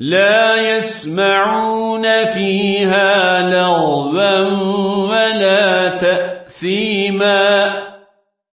لا يسمعون فيها لغوا ولا تأثيما.